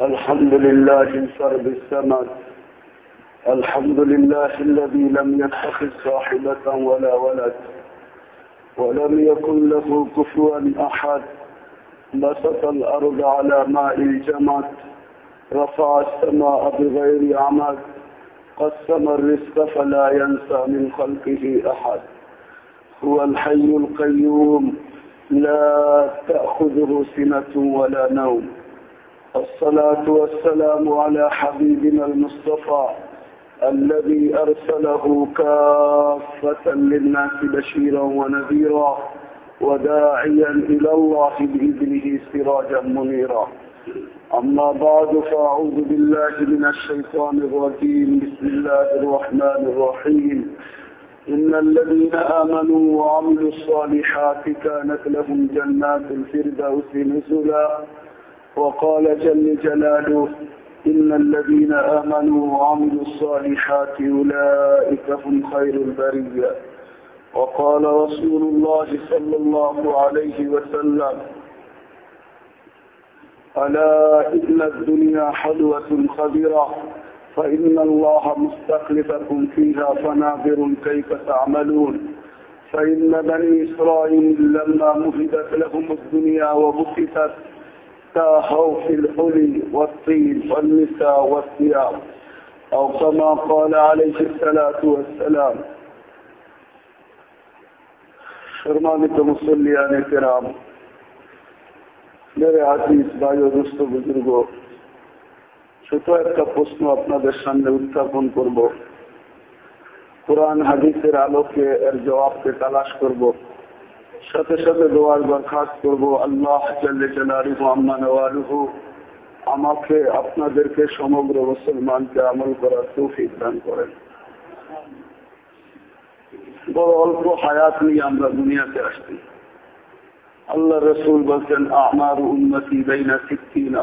الحمد لله الفرد السمد الحمد لله الذي لم يتخذ صاحبة ولا ولد. ولم يكن له كفوا أحد. بسط الأرض على ماء الجمد رفع السماء بغير عمد. قسم الرزق فلا ينسى من خلقه أحد. هو الحي القيوم. لا تأخذه سنة ولا نوم. الصلاة والسلام على حبيبنا المصطفى الذي أرسله كافة للناس بشيرا ونذيرا وداعيا إلى الله بإذنه سراجا منيرا. أما بعد فأعوذ بالله من الشيطان الرجيم. بسم الله الرحمن الرحيم. إن الذين آمنوا وعملوا الصالحات كانت لهم جنات الفردوس نزلا. وقال جل جلاله إن الذين آمنوا وعملوا الصالحات أولئك هم خير البرية. وقال رسول الله صلى الله عليه وسلم ألا إن الدنيا حلوة خضرة فإن الله مستخلفكم فيها فناظر كيف تعملون. فإن بني إسرائيل لما مهدت لهم الدنيا وبسطت تاهوا في الحلي والطين والنساء والثياب أو كما قال عليه الصلاة والسلام. शर्मानित मुसलियान कराम الكرام आदमी भाई और दोस्तों बुजुर्गों ছোট একটা প্রশ্ন আপনাদের সামনে উত্থাপন করব। কোরআন হাদিসের আলোকে এর জবাবকে তালাশ করব। সাথে সাথে দোয়ার বরখাস্ত করব, আল্লাহ আমাকে আপনাদেরকে সমগ্র মুসলমানকে আমল করার তৌফিক দান করেন। বড় অল্প হায়াত নিয়ে আমরা দুনিয়াতে আসছি। আল্লাহ রসুল বলছেন, আমার উন্নতি বেইনা সিক্কিন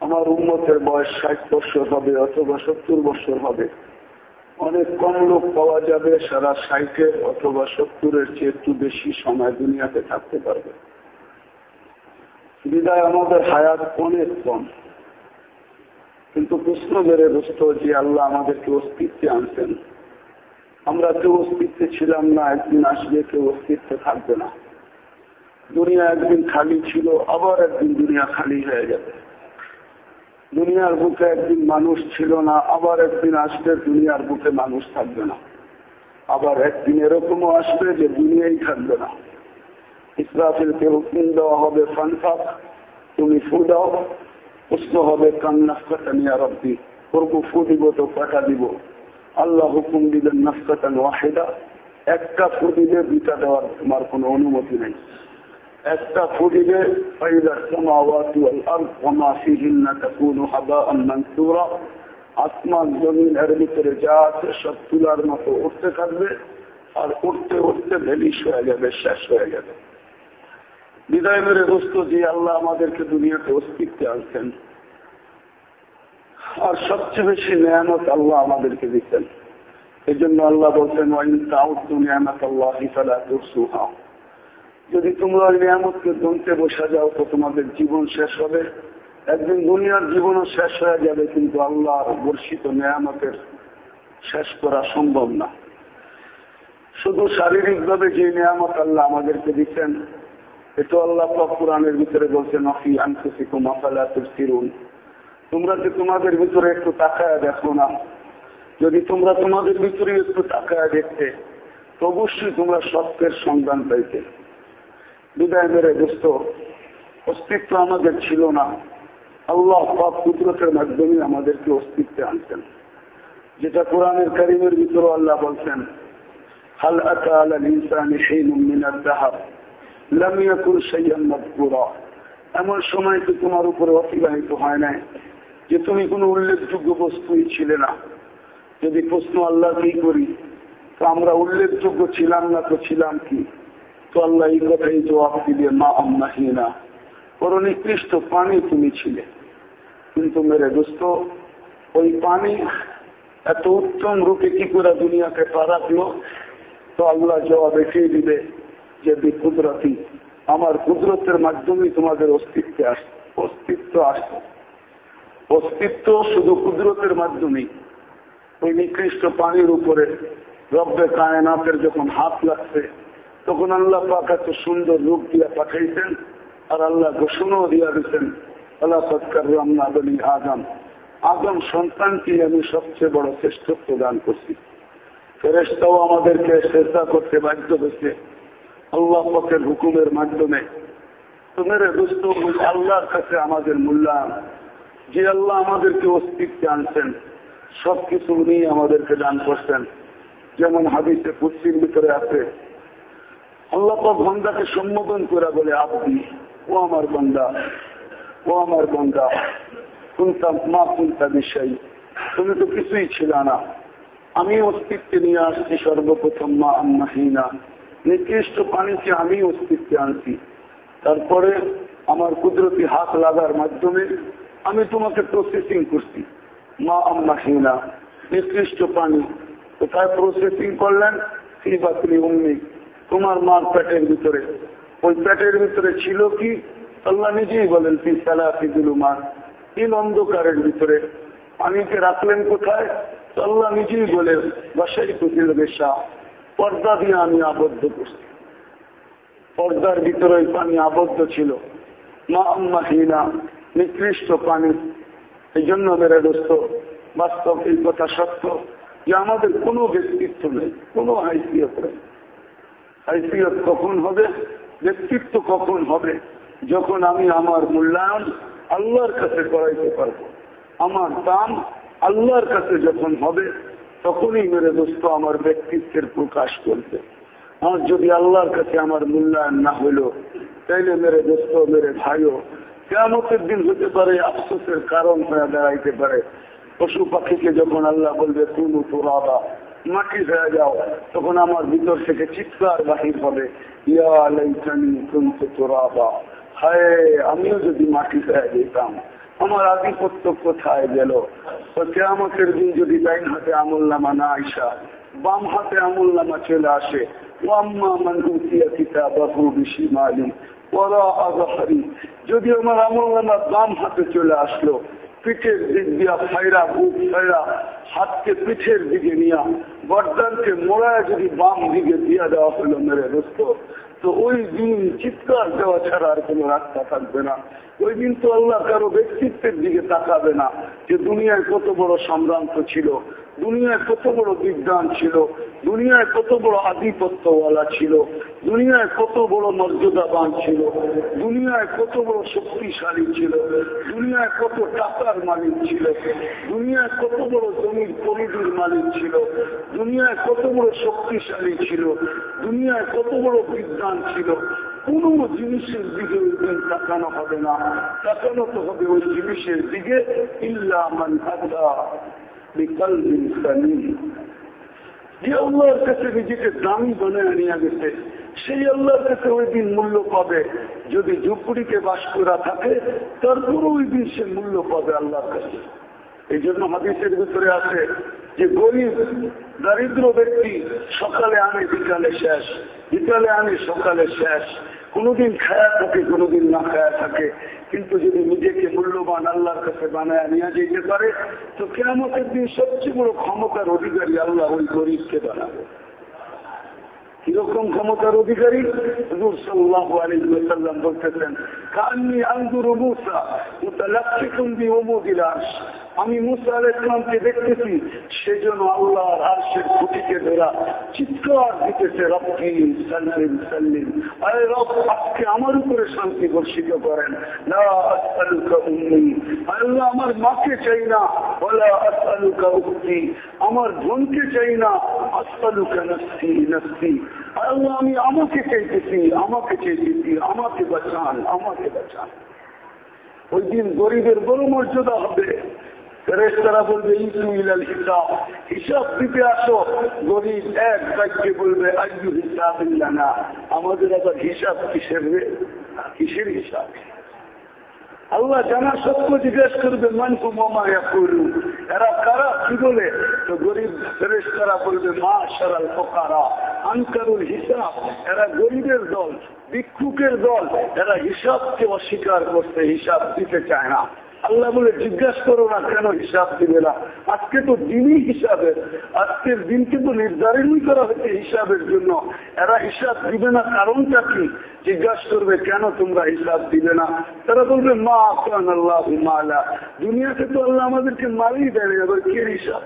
আমার উন্মতের বয়স ষাট বছর হবে অথবা সত্তর বছর হবে। অনেক কম লোক পাওয়া যাবে সারা ষাটের অথবা সত্তরের চেয়ে একটু বেশি সময় দুনিয়াতে থাকতে পারবে। বিদায় আমাদের হায়াত অনেক কম। কিন্তু প্রশ্ন বেড়ে বসত যে আল্লাহ আমাদেরকে অস্তিত্বে আনছেন। আমরা কেউ অস্তিত্বে ছিলাম না, একদিন আসবে কেউ অস্তিত্বে থাকবে না। দুনিয়া একদিন খালি ছিল, আবার একদিন দুনিয়া খালি হয়ে যাবে। দুনিয়ার বুকে একদিন মানুষ ছিল না, আবার একদিন আসবে দুনিয়ার বুকে মানুষ থাকবে না। আবার একদিন এরকমও আসবে যে দুনিয়াই থাকবে না। ইসরাফিলকে হুকুম দেওয়া হবে ফানফাক তুমি ফু দাও। উষ্ণ হবে কান্নাফকাতানিয়া রব্বি। করব ফু দিব তো পাঠা দিব। আল্লাহ হুকুম দিলেন ওয়াহেদা। একটা ফু দিলে দেওয়ার তোমার কোনো অনুমতি নেই। একটা ফু দিলে আসমান, জমিন, এর ভিতরে যা আছে সব তুলার মতো উঠতে থাকবে, আর উঠতে উঠতে ভেলিস হয়ে যাবে, শেষ হয়ে যাবে। বিদায় মেরে দোস্ত, যে আল্লাহ আমাদেরকে দুনিয়াতে অস্তিত্বে আনছেন। আর সবচেয়ে বেশি নিয়ামত আল্লাহ আমাদেরকে দিচ্ছেন। এই জন্য আল্লাহ বলছেন নিয়ামত আল্লাহ যদি তোমরা ওই নিয়ামতকে দমতে বসা যাও, তো তোমাদের জীবন শেষ হবে। একদিন দুনিয়ার জীবনও শেষ হয়ে যাবে, কিন্তু আল্লাহর বর্ষিত নিয়ামতের শেষ করা সম্ভব না। শুধু শারীরিকভাবে যে নিয়ামত আল্লাহ আমাদেরকে দিচ্ছেন এটা আল্লাহ পুরাণের ভিতরে বলছেন অফি আনসিকু মাসালা ফিরুন তোমরা যে তোমাদের ভিতরে একটু তাকায় দেখো না। যদি তোমরা তোমাদের ভিতরে একটু তাকায় দেখতে অবশ্যই তোমরা সত্যের সন্ধান পাইতে। বিদায় মেরে দোস্ত, অস্তিত্ব আমাদের ছিল না। আল্লাহ পাপ কুদরতের মাধ্যমে আমাদেরকে অস্তিত্বে আনতেন যেটা কোরআনের কারিমের ভিতরে আল্লাহ বলছেন, হাল আতা আলা ইনসানি মাযকুরা এমন সময় তো তোমার উপরে অতিবাহিত হয় নাই। যে তুমি কোনো উল্লেখযোগ্য বস্তুই ছিলে না। যদি প্রশ্ন আল্লাহ কি করি, তো আমরা উল্লেখযোগ্য ছিলাম না তো ছিলাম কি? তো আল্লাহ এই কথাই জবাব দিলে মা আম্মাহিনা, বড় নিকৃষ্ট পানি তুমি ছিলে। কিন্তু মেরে দোস্ত। ওই পানি এত উত্তম রূপে কি করে দুনিয়াকে পা রাখল? তো আল্লাহ জবাব এসেই দিবে যদি কুদরতি, আমার কুদরতের মাধ্যমেই তোমাদের অস্তিত্বে আস, অস্তিত্ব আসত অস্তিত্ব শুধু কুদরতের মাধ্যমে। ওই নিকৃষ্ট পানির উপরে রব্বে কায়নাথের যখন হাত লাগছে, তখন আল্লাহ পাক এত সুন্দর রূপ দিয়া পাঠাইছেন, আর আল্লাহ ঘোষণাও দিয়া দিচ্ছেন আল্লাহ সৎকার আদম। আদম সন্তানকে আমি সবচেয়ে বড় শ্রেষ্ঠত্ব দান করছি। ফেরেস্তাও আমাদেরকে চেষ্টা করতে বাধ্য হয়েছে আল্লাহ পথের হুকুমের মাধ্যমে। তোমার দুস্থ আল্লাহর কাছে আমাদের মূল্যায়ন। যে আল্লাহ আমাদেরকে অস্তিত্বে আনছেন, সবকিছু নিয়ে আমাদেরকে দান করছেন। যেমন হাদিসে পুষ্টির ভিতরে আছে, আল্লাহ বন্দাকে সম্বোধন করে বলে আপনি ও আমার বন্দা, ও আমার বন্দা শুনতাম মা চিন্তা বিষয় তুমি তো কিছুই ছিল না। আমি অস্তিত্বে নিয়ে আসছি, সর্বপ্রথম মা আম্মাহীনা। নিকৃষ্ট পানিকে আমি অস্তিত্বে আনছি। তারপরে আমার কুদরতি হাত লাগার মাধ্যমে আমি তোমাকে প্রসেসিং করছি। মা আম্মাহীনা নিকৃষ্ট পানি কোথায় প্রসেসিং করলেন? বাতলি উম্মি, তোমার মার পেটের ভিতরে। ওই পেটের ভিতরে ছিল কি? আল্লাহ নিজেই বলেন, ফি সালাফি মার তিন অন্ধকারের ভিতরে। পানিকে রাখলেন কোথায়? আল্লাহ নিজেই বলেন বাসাই কুতিল বেশা, পর্দা দিয়ে আমি আবদ্ধ করছি। পর্দার ভিতরে পানি আবদ্ধ ছিল। মা আম্মাহীনা নিকৃষ্ট পানি এই জন্য মেরে দোস্ত, বাস্তব এই কথা সত্য যে আমাদের কোনো ব্যক্তিত্ব নেই, কোনো হাইসিয়ত নেই। হাইসিয়ত কখন হবে? ব্যক্তিত্ব কখন হবে? যখন আমি আমার মূল্যায়ন আল্লাহর কাছে করাইতে পারব। আমার দাম আল্লাহর কাছে যখন হবে, তখনই মেরে দোস্ত আমার ব্যক্তিত্বের প্রকাশ করবে। আর যদি আল্লাহর কাছে আমার মূল্যায়ন না হইল, তাইলে মেরে দোস্ত, মেরে ভাইও কেমতের দিন হতে পারে, আফসোসের কারণ হয়ে দাঁড়াইতে পারে। পশু পাখিকে যখন আল্লাহ বলবে তুমি তোরাবা মাটি হয়ে যাও, তখন আমার ভিতর থেকে চিৎকার বাহির হবে তোরাবা হায়, আমিও যদি মাটি হয়ে যেতাম, আমার আধিপত্য কোথায় গেল? কেয়ামতের দিন যদি ডাইন হাতে আমল নামা না আইসা, বাম হাতে আমল নামা চলে আসে যদি আমার আমল নামা বাম হাতে চলে আসলো, পিঠের দিক দিয়া ফাইরা, বুক ফাইরা, হাতকে পিঠের দিকে নিয়া গর্দানকে মোড়ায় যদি বাম দিকে দিয়া দেওয়া হলো মেরে দোস্ত, তো ওই দিন চিৎকার দেওয়া ছাড়া আর কোনো রাস্তা থাকবে না। ওই দিন তো আল্লাহ কারও ব্যক্তিত্বের দিকে তাকাবে না যে দুনিয়ায় কত বড় সম্ভ্রান্ত ছিল, দুনিয়ায় কত বড় বিজ্ঞান ছিল, দুনিয়ায় কত বড় আধিপত্যওয়ালা ছিল, দুনিয়ায় কত বড় মর্যাদাবান ছিল, দুনিয়ায় কত বড় শক্তিশালী ছিল, দুনিয়ায় কত টাকার মালিক ছিল, দুনিয়ায় কত বড় জমির পরিধির মালিক ছিল, দুনিয়ায় কত বড় শক্তিশালী ছিল, দুনিয়ায় কত বড় বিজ্ঞান ছিল কোন জিনিসের দিকে তাকানো হবে না। তাকানো তো হবে ওই জিনিসের দিকে। যে আল্লাহর কাছে নিজেকে দামি বানায় নিয়ে গেছে, সেই আল্লাহর কাছে ওই দিন মূল্য পাবে। যদি ঝুপড়িকে বাস করা থাকে, তারপরও ওই দিন সে মূল্য পাবে আল্লাহর কাছে। এই জন্য হাদিসের ভিতরে আছে যে গরিব, দারিদ্র ব্যক্তি সকালে আনে, বিকালে শেষ। বিকালে আনে, সকালে শেষ। কোনোদিন খায়া থাকে, কোনোদিন না খায়া থাকে। কিন্তু যদি নিজেকে মূল্যবান আল্লাহর কাছে বানায় নিয়ে যেতে পারে, তো কেমন দিন সবচেয়ে বড় ক্ষমতার অধিকারী আল্লাহ ওই গরিবকে বানাবে। কীরকম ক্ষমতার অধিকারী? হুজুর সাল্লাহ বলতেছেন, কান্নি আন্দুর মুসা বিউমুদিলাস আমি মুসা আল দেখতেছি সেজন্য আল্লাহ আরশের খুঁটিকে ধরা চিৎকার দিতেছে, রব্বি সাল্লিম সাল্লিম। আরে রব, আজকে আমার উপরে শান্তি বর্ষিত করেন। না আল্লাহ, আমার মাকে চাই না। ওলা আসআলুকা উক্তি আমার বোনকে চাই না। আসআলুকা নফসি নফসি আল্লাহ আমি আমাকে চাইতেছি আমাকে চাইতেছি, আমাকে বাঁচান আমাকে বাঁচান। ওই দিন গরিবের বড় মর্যাদা হবে। ফেরেস্তারা বলবে, ইসু ইলাল হিসাব। হিসাব দিতে আসো। গরিব এক বাক্যে বলবে আজু হিসাব না আমাদের আবার হিসাব কিসের কিসের হিসাব? আল্লাহ জানা সত্য জিজ্ঞেস করবে, মানকু মামায়া করু? এরা কারা কি বলে তো গরিব ফেরেস তারা বলবে মা সারাল পোকারা আনকারুল হিসাব। এরা গরিবের দল, ভিক্ষুকের দল, এরা হিসাবকে অস্বীকার করতে হিসাব দিতে চায় না। আল্লাহ বলে, জিজ্ঞাসা করো না কেন হিসাব দিবে না? আজকে তো দিনই হিসাবের আজকের দিন কিন্তু নির্ধারণই করা হয়েছে হিসাবের জন্য। এরা হিসাব দিবে না কারণটা কি? জিজ্ঞাসা করবে, কেন তোমরা হিসাব দিবে না? তারা বলবে, মা আকান আল্লাহ মালা। দুনিয়াতে তো আল্লাহ আমাদেরকে মালই দেয় এবার কে হিসাব?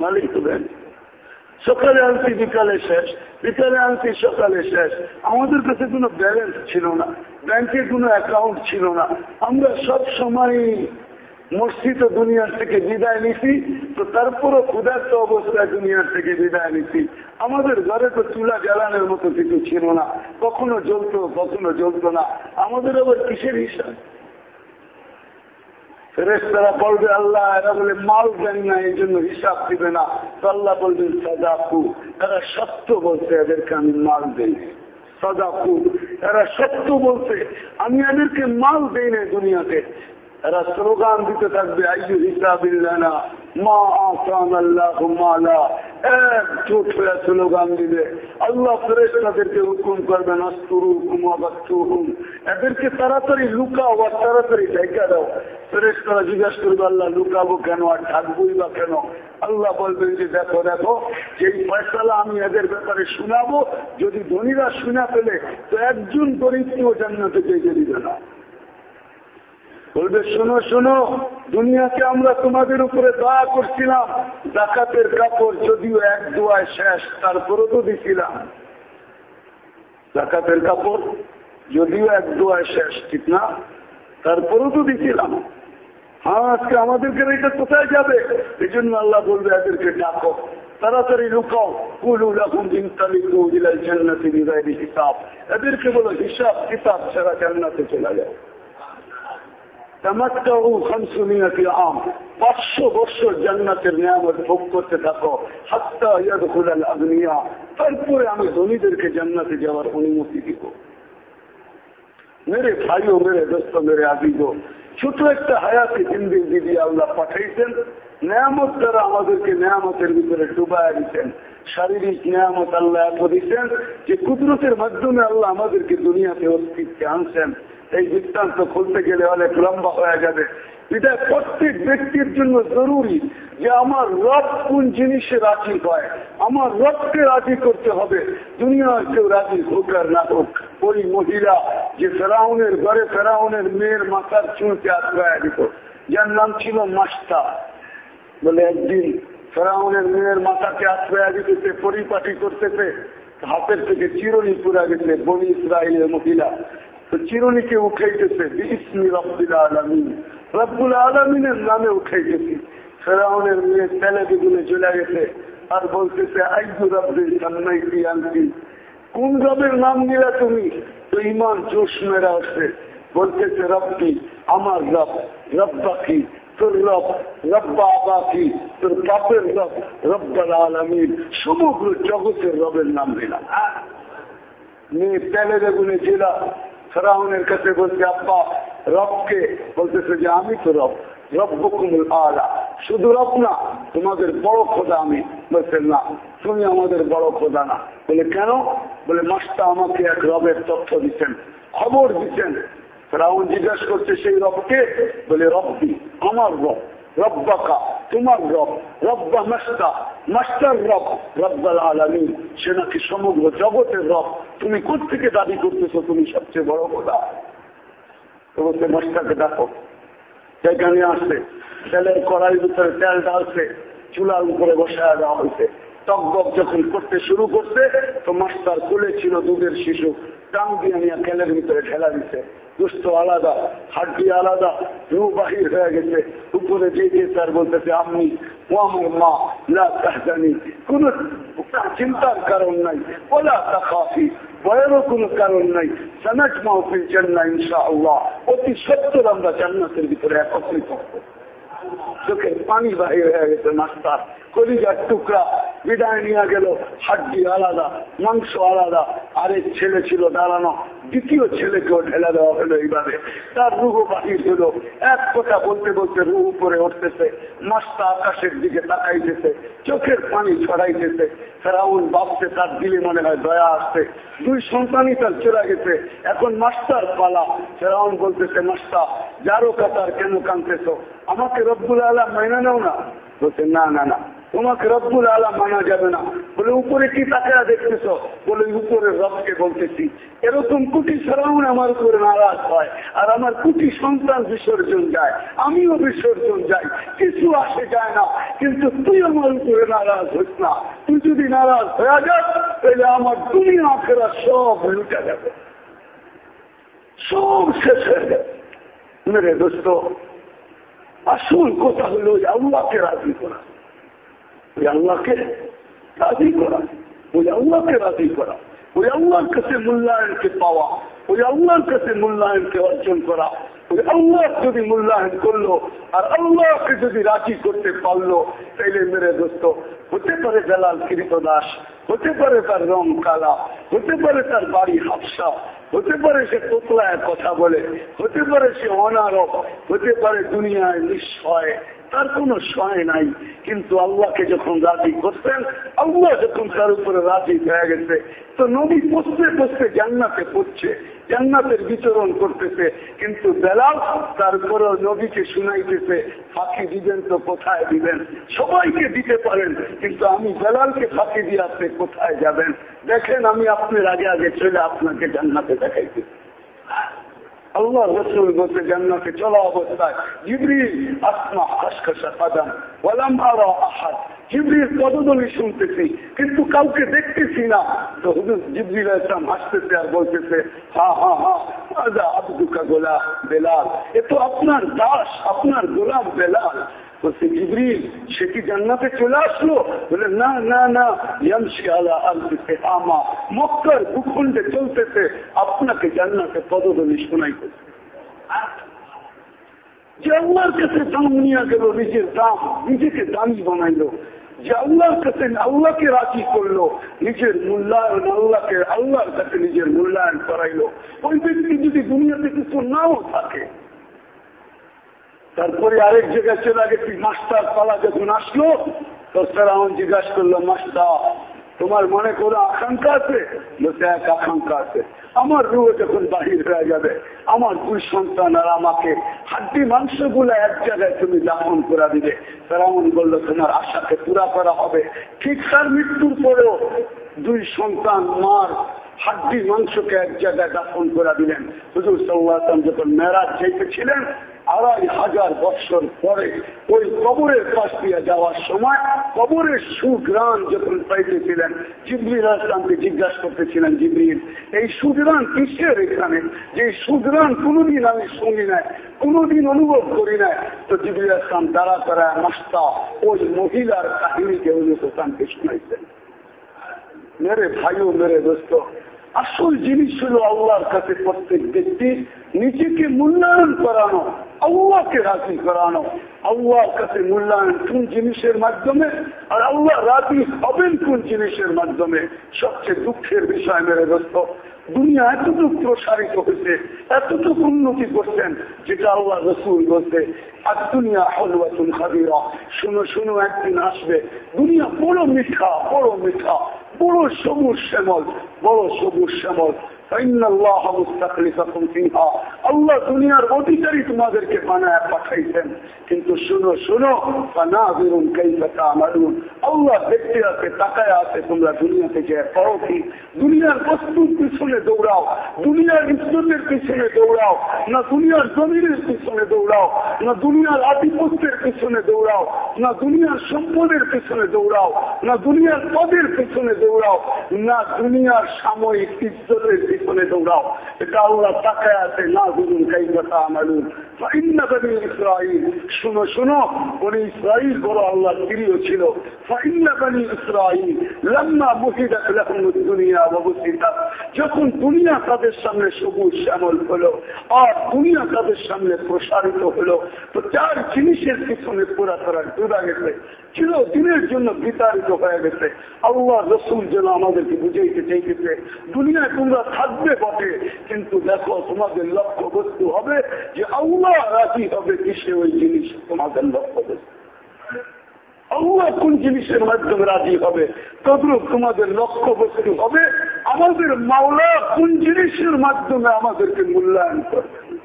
মালিক তো দেন সকালে আনছি, বিকালে শেষ। বিকালে আনছি, সকালে শেষ। আমাদের কাছে কোনো ব্যালেন্স ছিল না। ব্যাংকে কোনো অ্যাকাউন্ট ছিল না। আমরা সব সময় মসজিদ দুনিয়ার থেকে বিদায় নিছি, তো তারপরও ক্ষুধার্ত অবস্থায় দুনিয়ার থেকে বিদায় নিছি। আমাদের ঘরে তো চুলা জ্বালানোর মতো কিছু ছিল না। কখনো জ্বলতো কখনো জ্বলতো না। আমাদের আবার কিসের হিসাব? ফেরেস্তারা বলবে, আল্লাহ, এরা বলে মাল দেন না, এই জন্য হিসাব দিবে না। আল্লাহ বলবেন, সদাকু, এরা সত্য বলছে, এদেরকে আমি মাল দেই সদাকু, এরা সত্য বলছে, আমি এদেরকে মাল দেই না দুনিয়াতে। এরা স্লোগান দিতে থাকবে, আইয়ু হিসাবিল্লানা এদেরকে তাড়াতাড়ি লুকাও তাড়াতাড়ি আল্লাহ, লুকাবো কেন আর ঢাকবই বা কেন? আল্লাহ বলবেন যে, দেখো দেখো, যেই ফয়সালা আমি এদের ব্যাপারে শোনাবো, যদি ধনীরা শুনা পেলে তো একজন গরিবকেও জান্নাতে পেয়ে দিবে না। বলবে, শোনো শোনো দুনিয়াকে আমরা তোমাদের উপরে দয়া করছিলাম ডাকাতের কাপড় যদিও এক দোয়ায় শেষ, তারপরও তো দিছিলাম। ডাকাতের কাপড় যদিও এক দোয়ায় শেষ, ঠিক না? তারপরও তো দিছিলাম। হ্যাঁ আজকে আমাদেরকে এটা কোথায় যাবে? এই জন্য আল্লাহ বলবে, এদেরকে ডাকো, তাড়াতাড়ি লুকাও। কুল এখন দিন তালিকা জান্নাতি বিদায় হিসাব। এদেরকে বলো, হিসাব, কিতাব ছাড়া জান্নাতে চলে যায় তারপরে আমি ধনীদেরকে জান্নাতে যাওয়ার অনুমতি দিব। মেরে ভাইও মেরে দোস্ত, মেরে আজিগো ছোট একটা হায়াতে জিন্দিগি দিয়ে আল্লাহ পাঠাইছেন নিয়ামত দ্বারা আমাদেরকে নিয়ামতের ভিতরে ডুবায় দিতেন। শারীরিক নিয়ামত আল্লাহ এত দিচ্ছেন যে কুদরতের মাধ্যমে আল্লাহ আমাদেরকে দুনিয়াতে অস্তিত্বে আনছেন। এই বৃত্তান্ত খুলতে গেলে অনেক লম্বা হয়ে যাবে। এটা প্রত্যেক ব্যক্তির জন্য জরুরি যে আমার রব কোন জিনিসে রাজি হয়, আমার রবকে রাজি করতে হবে। দুনিয়ার কেউ রাজি হোক আর না হোক, ওই মহিলা যে ফেরাউনের ঘরে ফেরাউনের মেয়ের মাথার চুলকে আশ্রয় দিত, যার নাম ছিল মাস্তা। বলে একদিন ফেরাউনের মেয়ের মাথাকে আশ্রয় দিতেছে, পরিপাটি করতেছে, হাতের থেকে চিরনি পুরা গেছে, বনি ইসরায়েলের মহিলা। তো চিরনিকে উঠাইতেছে ইসমি রব্বুল রব্বুল আলমিনের নামে উঠাইতেছি। ফেরাউনের মেয়ে তেলে বেগুনে চলে গেছে, আর বলতেছে আইজু রব্বির সান্নাইতি আনতি। কোন রবের নাম নিলা তুমি? তো ইমান জোশ মেরা আসছে। বলতেছে, রব্বি, আমার রব, রব্বাকি, তোর রব, রব্বা আবাকি, তোর বাপের রব, রব্বাল আলমিন। সমগ্র জগতের রবের নাম নিলাম। মেয়ে তেলে বেগুনে জেলা ফেরাউনের কাছে বলছে, আব্বা, রবকে বলতেছে যে, আমি তো রব আলা। শুধু রব না, তোমাদের বড় খোদা আমি বলছেন না, তুমি আমাদের বড় খোদা না। বলে, কেন? বলে, মাস্টার আমাকে এক রবের তথ্য দিচ্ছেন, খবর দিচ্ছেন। ফেরাউন জিজ্ঞাসা করছে, সেই রবকে? বলে, রব্বি, আমার রব। রব্বাকা, তোমার রব, রব্বা মাস্তা মাস্টার রব, রব্বাল আলমী সে নাকি সমগ্র জগতের রব। তুমি কোথেকে দাবি করতেছো? তুমি সবচেয়ে বড় মাস্টারকে দেখো সেখানে আসছে তেলের কড়াই ভিতরে তেল ঢালছে, চুলার উপরে বসায় দেওয়া হয়েছে। টকবক যখন করতে শুরু করছে, তো মাস্টার কোলে ছিল দুধের শিশু। টাং দিয়ে নিয়ে তেলের ভিতরে ঠেলা দিচ্ছে দুস্থ আলাদা, হাড্ডি আলাদা রু বাহির হয়ে গেছে। উপরে যেতে তার বলতেছে, আমি ও আমার মা না জানি কোন চিন্তার কারণ নাই। ওলা তাকাফি ভয়েরও কোন কারণ নাই। সানাট মাহফিল জান্না ইনশা আল্লাহ অতি সত্তর আমরা জান্নাতের ভিতরে একত্রিত। চোখের পানি বাহির হয়ে গেছে মাস্টার কলিজার টুকরা বিদায় নিয়ে গেল, হাড্ডি আলাদা, মাংস আলাদা। আরেক ছেলে ছিল দাঁড়ানো, দ্বিতীয় ছেলেকেও ঢেলে দেওয়া হলো এইভাবে। তার রুহ বাহির হলো এক কথা বলতে বলতে রুহ উপরে উঠতেছে মাস্তা আকাশের দিকে তাকাইতেছে, চোখের পানি ছড়াইতেছে। ফেরাউন বাপতে তার দিলে মনে হয় দয়া আসছে দুই সন্তানই তার চলে গেছে। এখন মাস্টার পালা। ফেরাউন বলতেছে মাস্টার যারো কাতার কেন কানতেছ আমাকে রব্বুল আলা মাইনা নাও না? বলছে, না না না। তোমাকে রব্বুল আলা মানা যাবে না। বলে, উপরে কি তাকায়া দেখতেছ? বলে উপরের রবকে বলতেছি। এরকম কুটি ফেরাউন আমার উপরে নারাজ হয়, আর আমার কুটি সন্তান বিসর্জন যায়, আমিও বিসর্জন যাই, কিছু আসে যায় না, কিন্তু তুই আমার উপরে নারাজ হইস না। তুই যদি নারাজ হয়ে যাস, তাহলে আমার দুনিয়া আখেরা সব লুটে যাবে। সব শেষ হয়ে যাবে। মেরে দোস্ত, আসল কথা হলো আল্লাহকে রাজি করা। ওই আল্লাহকে রাজি করা, ওই আল্লাহকে রাজি করা, ওই আল্লাহর কাছে মূল্যায়নকে পাওয়া, ওই আল্লাহর কাছে মূল্যায়নকে অর্জন করা, ওই আল্লাহ যদি মূল্যায়ন করল আর আল্লাহকে যদি রাজি করতে পারল, তাইলে মেরে দোস্ত, হতে পারে জালাল কৃত দাস হতে পারে তার রং কালা, হতে পারে তার বাড়ি হাফসা, হতে পারে সে তোতলায় কথা বলে, হতে পারে সে অনারব হতে পারে দুনিয়ায় নিঃসয় তার কোনো সয় নাই। কিন্তু আল্লাহকে যখন রাজি করতেন আল্লাহ যখন তার উপরে রাজি হয়ে গেছে, তো নদী পড়তে পড়তে জান্নাতে পড়ছে জান্নাতের বিচরণ করতেছে। কিন্তু বেলাল তারপরে নদীকে শুনাইতেছে, ফাঁকি দিবেন তো কোথায় দিবেন? সবাইকে দিতে পারেন, কিন্তু আমি বেলালকে ফাঁকি দিয়ে আপনি কোথায় যাবেন? দেখেন, আমি আপনার আগে আগে চলে আপনাকে জান্নাতে দেখাইতেছি। আল্লাহ রসুল বলতে জান্নাতে চলা অবস্থায় জিবরিল আসমা হাসখাসা কাদাম, ওয়ালাম আরা আহাদ। জিবরির পদদলি শুনতেছি, কিন্তু কাউকে দেখতেছি না। তো হুজুর জিবরিল ইসলাম হাসতেছে আর বলতেছে, হা হা হা আজা আব্দুকা গোলা বেলাল। এ তো আপনার দাস, আপনার গোলাম বেলাল। বলছে সে কি জান্নাতে চলে আসলো? বলে, না না না, ইয়ামশি আলা আলবিতে আমা। মক্কার ভূখণ্ডে চলতেছে, আপনাকে জান্নাতে পদদলি শোনাই করছে। যে আল্লাহর কাছে দাম নিয়ে গেল নিজের দাম, নিজেকে দামি বানাইলো। যে আল্লাহর কাছে আল্লাহকে রাজি করল, নিজের মূল্যায়ন আল্লাহকে, আল্লাহর কাছে নিজের মূল্যায়ন করাইলো। ওই ব্যক্তি যদি দুনিয়াতে কিছু নাও থাকে তারপরে আরেক জায়গায় চলে গেছি মাস্টার পালা যখন আসলো, তো ফেরাউন জিজ্ঞাসা করল, মাস্টার, তোমার মনে কোনো আকাঙ্ক্ষা আছে? বলতে এক আকাঙ্ক্ষা আছে। আমার রুহ যখন বাহির হয়ে যাবে, আমার দুই সন্তান আর আমাকে হাড্ডি মাংসগুলো এক জায়গায় তুমি দাফন করা দিবে। ফেরাউন বলল, তোমার আশাকে পুরা করা হবে। ঠিক তার মৃত্যুর পরেও দুই সন্তান মার হাড্ডি মাংসকে এক জায়গায় দাফন করে দিলেন। হুজুর সাল্লাহ যখন মেরাজ যেতেছিলেন আড়াই হাজার বৎসর পরে ওই কবরের পাশ দিয়ে যাওয়ার সময় কবরের সুগ্রাণ যখন পাইতেছিলেন, জিবরিল আসলামকে জিজ্ঞাসা করতেছিলেন, জিবরিল, এই সুগ্রাণ কিসের এখানে? যে সুগ্রাণ কোনোদিন আমি শুনি নাই, কোনোদিন অনুভব করি নাই। তো জিবরিল আসলাম দাঁড়া করা মাস্তা ওই মহিলার কাহিনীকে অনুসানকে শুনাইছেন মেরে ভাইও, মেরে দোস্ত, আসল জিনিস হল আল্লাহর কাছে প্রত্যেক ব্যক্তি নিজেকে মূল্যায়ন করানো। আল্লাহকে রাজি করানো? আল্লাহর কাছে মূল্যায়ন কোন জিনিসের মাধ্যমে? আর আল্লাহ রাজি হবেন কোন জিনিসের মাধ্যমে? সবচেয়ে দুঃখের বিষয় মেরে দোস্ত, দুনিয়া এতটুকু প্রসারিত হয়েছে, এতটুকু উন্নতি করছেন, যেটা আল্লাহ রসুল বলছে আর দুনিয়া হলুয়াতুন খাবিরা। শুনো শুনো, একদিন আসবে। দুনিয়া বড় মিঠা বড় মিঠা, বড় সবুজ শ্যামল, বড় সবুজ শ্যামল। আল্লাহ দুনিয়ার অধিকারী তোমাদেরকে বানায় পাঠাইছেন। কিন্তু শুনো শুনো আল্লাহ দেখতে আছে, তাকায় আছে, তোমরা দুনিয়া থেকে করো কি? দুনিয়ার বস্তুর পিছনে দৌড়াও। দুনিয়ার ইজ্জতের পিছনে দৌড়াও। না দুনিয়ার জমিনের পিছনে দৌড়াও। না দুনিয়ার আধিপত্যের পিছনে দৌড়াও। না দুনিয়ার সম্পদের পিছনে দৌড়াও। না দুনিয়ার পদের পিছনে দৌড়াও। না দুনিয়ার সাময়িক ইজ্জতের পিছনে দৌড়াও এটা আল্লাহ তাকায় আছে না দুদিন কাই কথা আমালুন ছিল। যখন দুনিয়া তাদের সামনে সবুজ শ্যামল হলো, আর দুনিয়া তাদের সামনে প্রসারিত হলো, তো চার জিনিসের পিছনে পুরা তারা ডুবা গেছে চির দিনের জন্য বিতাড়িত হয়ে গেছে। আল্লাহ রসুল যেন আমাদেরকে বুঝাইতে চাইতেছে, দুনিয়ায় তোমরা থাকবে বটে, কিন্তু দেখো তোমাদের লক্ষ্য বস্তু হবে যে আল্লাহ রাজি হবে কিসে ওই জিনিস তোমাদের লক্ষ্য? আল্লাহ কোন জিনিসের মাধ্যমে রাজি হবে? তদ্রুপ তোমাদের লক্ষ্য বস্তু হবে আমাদের মাওলা কোন জিনিসের মাধ্যমে আমাদেরকে মূল্যায়ন করবে?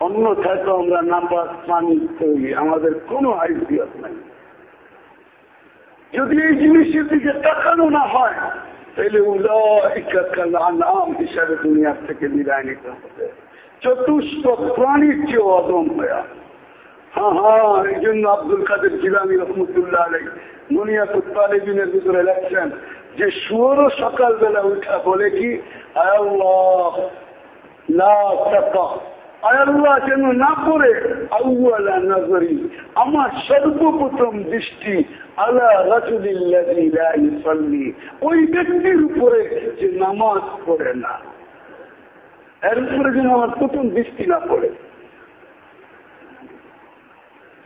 অন্যথায় তো আমরা নাম্বার পানি তৈরি, আমাদের কোনো আইডিয়া নাই। যদি এই জিনিসের দিকে তাকানো না হয়, তাহলে নাম হিসাবে দুনিয়ার থেকে বিদায় নিতে হবে। চতুষ্প প্রাণীর চেয়ে অদম হয়ে হ্যাঁ হ্যাঁ এই জন্য আব্দুল কাদের জিলামি রহমতুল্লাহ আলাই মুনিয়াতুল তালেবিনের ভিতরে লেখছেন যে শুয়োরও সকালবেলা উঠা বলে কি আল্লাহ যেন না করে আউ্লা নজরি। আমার সর্বপ্রথম দৃষ্টি আল্লাহ রাজুল্লাহি ওই ব্যক্তির উপরে যে নামাজ পড়ে না। এর উপরে যেন আমার প্রথম দৃষ্টি না পড়ে।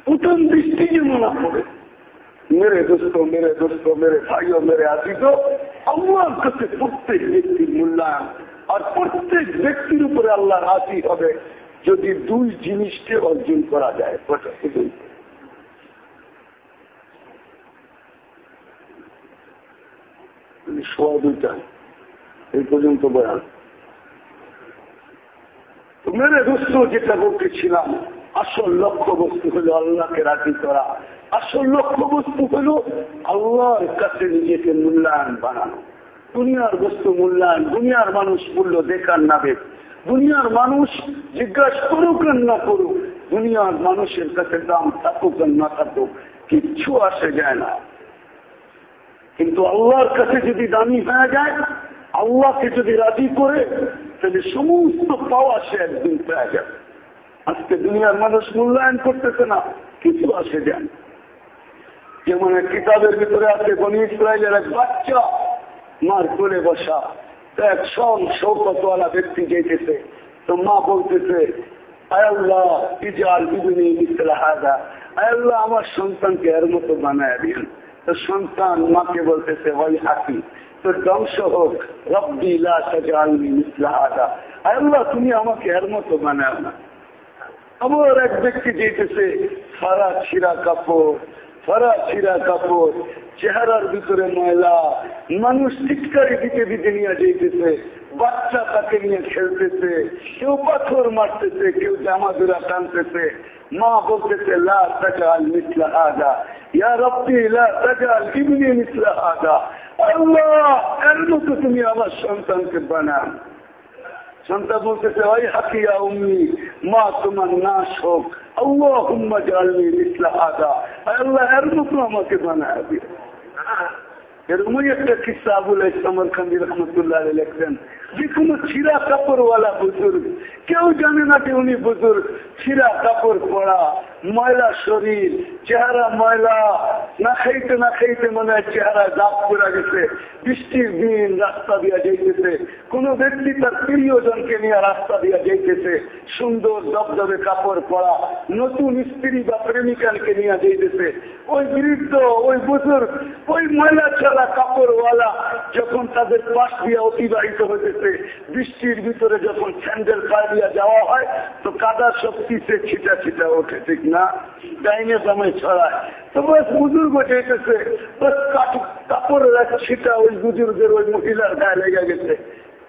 প্রথম দৃষ্টি যেন না পড়ে। মেরে দোস্ত মেরে দোস্ত, মেরে ভাইও, মেরে আসিত আল্লাহর কাছে প্রত্যেক ব্যক্তির মূল্যায়ন আর প্রত্যেক ব্যক্তির উপরে আল্লাহ রাজি হবে যদি দুই জিনিসকে অর্জন করা যায়। সোয়া দুইটা। এই পর্যন্ত বয়ান। মেরে দোস্ত যেটা বলতেছিলাম, আসল লক্ষ্য বস্তু হলো আল্লাহকে রাজি করা। আসল লক্ষ্য বস্তু হলো আল্লাহর কাছে নিজেকে মূল্যায়ন বানানো। দুনিয়ার বস্তু মূল্যায়ন, দুনিয়ার মানুষ মূল্য দেখার না দেখ দুনিয়ার মানুষ জিজ্ঞাসা করুক না করুক, দুনিয়ার মানুষের কাছে দাম থাকুক না থাকুক, কিচ্ছু আসে যায় না। কিন্তু আল্লাহর কাছে যদি দামি হয়ে যায়, আল্লাহকে যদি রাজি করে তাহলে সমস্ত পাওয়া সে একদিন পেয়ে যাবে আজকে দুনিয়ার মানুষ মূল্যায়ন করতেছে না, কিছু আসে যায় যেমন কিতাবের ভিতরে আছে, বনি ইসরায়েলের এক বাচ্চা মার কোলে বসা এক সব শৌকতওয়ালা ব্যক্তি যেতেছে, তো মা বলতেছে আয়াল্লাহ আমার সন্তানকে এর মতো বানায় দিন তো সন্তান মাকে বলতেছে ওই হাকি তোর ধ্বংস হোক, রব্বি লাজালনি মিসলাহাদা আয়াল্লাহ তুমি আমাকে এর মতো বানায় না। আবার এক ব্যক্তি যেতেছে সারা ছিঁড়া কাপড়, ফরা ছিঁড়া কাপড়, চেহারার ভিতরে ময়লা। মানুষ চিৎকারি দিতে দিতে নিয়ে যেতেছে বাচ্চা তাকে নিয়ে খেলতেছে, কেউ পাথর মারতেছে, কেউ জামা দুরা টানতেছে। মা বলতেছে, লা তাজাল মিসলা আদা ইয়া রব্বি, লা তাজাল ইবনি মিসলা আদা আল্লাহ এর মতো তুমি আমার সন্তানকে বানান সন্তান বলতেছে ওই হাকিয়া উম্মি মা তোমার নাশ হোক আল্লাহ হুম্মা জালনি ইসলাম আদা আল্লাহ এরকমই একটা কিসা আবুল ইসলামর খান্দি রহমতুল্লাহ লেখছেন, যে কোনো ছিঁড়া কাপড়ওয়ালা বুজুর্গ, কেউ জানে না যে উনি বুজুর্গ, ছিঁড়া কাপড় পড়া ময়লা শরীর, চেহারা ময়লা, না খাইতে না খাইতে মনে হয় চেহারা দাগ পড়া গেছে, বৃষ্টির দিন রাস্তা দিয়া যাইতেছে, কোন ব্যক্তি তার প্রিয়জনকে নিয়ে রাস্তা দিয়া যাইতেছে, সুন্দর দবদবে কাপড় পরা, নতুন স্ত্রী বা প্রেমিকানকে নিয়ে যাইতেছে, ওই বৃদ্ধ, ওই বুজুর্গ, ওই ময়লা ছাড়া কাপড়ওয়ালা যখন তাদের পাশ দিয়া অতিবাহিত হইতেছে, বৃষ্টির ভিতরে যখন স্যান্ডেল পা দিয়া যাওয়া হয়, তো কাদা শক্তিতে ছিটা ছিটা ওঠে, ঠিক না? ডাইনে সময় ছড়ায়। তো বস বুজুর্গ যেতেছে কাপড়ের এক ছিটা ওই বুজুর্গের ওই মহিলার গায়ে লেগে গেছে।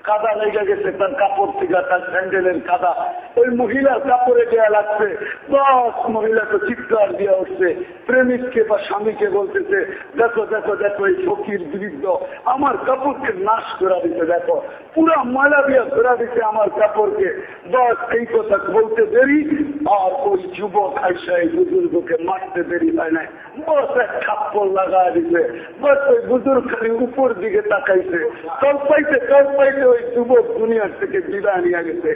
কাদা লেগে গেছে তার কাপড় থেকে, তার স্যান্ডেলের কাদা। ওই মহিলার কাপড়ে দেওয়া লাগছে। বস মহিলা তো চিৎকার দিয়ে উঠছে। প্রেমিককে বা স্বামীকে বলতেছে, দেখো দেখো দেখো এই ফকির বৃদ্ধ, আমার কাপড়কে নাশ করা দিতে দেখো, পুরা ময়লা দিয়া ধরা দিতে আমার কাপড়কে। বস এই কথা বলতে দেরি, আর ওই যুবক আইসা এই বুজুর্গকে মারতে দেরি হয় নাই। বস এক থাপ্পড় লাগা দিতে বস ওই বুজুর্গ খালি উপর দিকে তাকাইছে। তল পাইতে তল পাইতে ওই যুবক দুনিয়ার থেকে বিদায় নিয়ে গেছে।